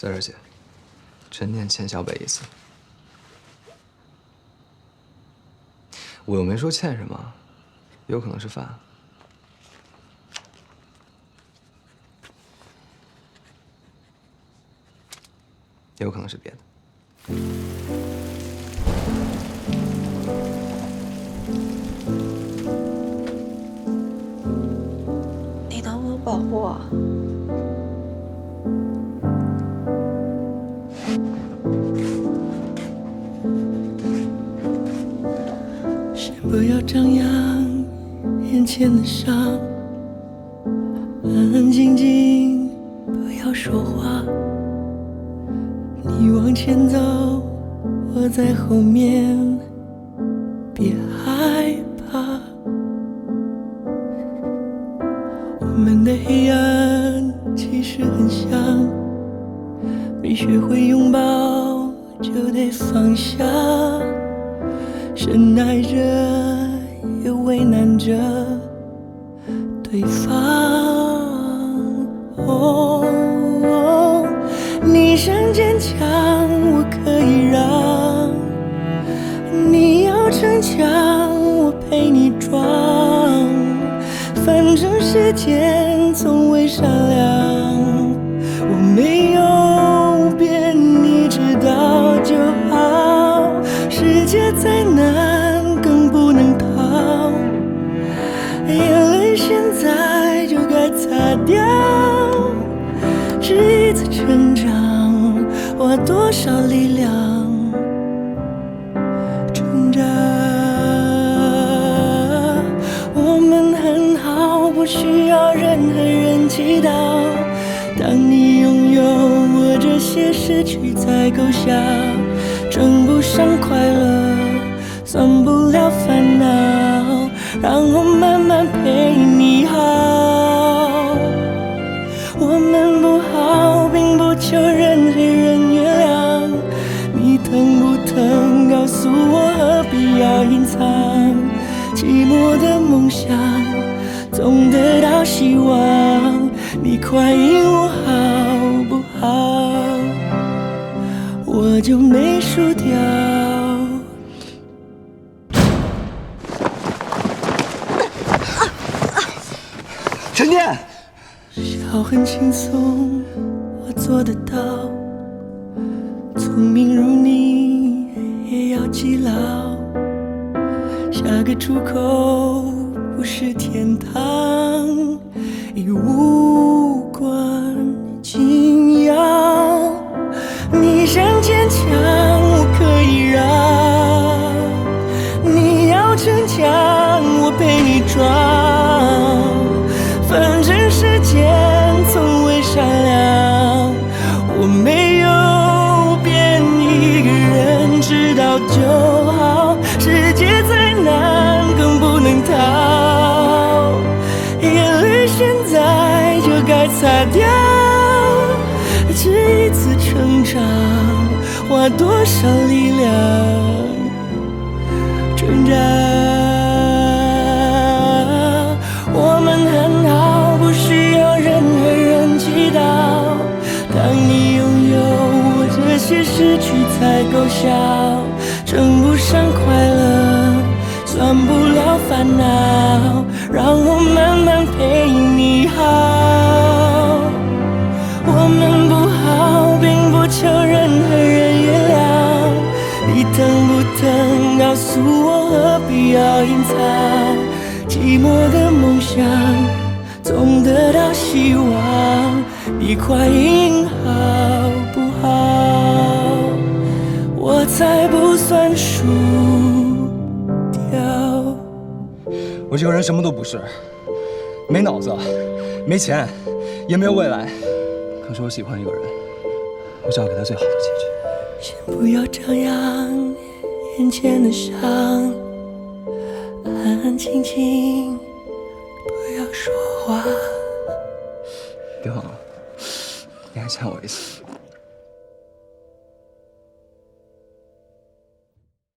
在这写，陈念欠小北一次。我又没说欠什么，有可能是饭，也有可能是别的。你能不能保护我？不要张扬眼前的伤，安安静静，不要说话。你往前走，我在后面，别害怕。我们的黑暗其实很像，没学会拥抱就得放下。深爱着，又为难着对方。哦，你想坚强，我可以让；你要逞强，我陪你装。反正时间从未善良，掉。是一次成长，花多少力量挣扎？我们很好，不需要任何人祈祷。当你拥有我这些失去，才够笑。称不上快乐，算不了烦恼，让我慢慢陪你好。想，总得到希望。你快应我好不好？我就没输掉。陈念，笑很轻松，我做得到。聪明如你，也要记牢。下个出口不是天堂，已无关紧要。你想坚强，我可以让；你要逞强，我陪你装。反正时间从未善良，我没有变，一个人知道擦掉。这一次成长，花多少力量挣扎？我们很好，不需要任何人祈祷。当你拥有我这些失去，才够笑。称不上快乐，算不了烦恼，让我慢不疼？告诉我，何必要隐藏？寂寞的梦想，总得到希望。你快赢好不好？我才不算输掉。我这个人什么都不是，没脑子，没钱，也没有未来。可是我喜欢一个人，我想要给他最好的结局。先不要张扬眼前的伤，安安静静，不要说话。别忘了，你还欠我一次。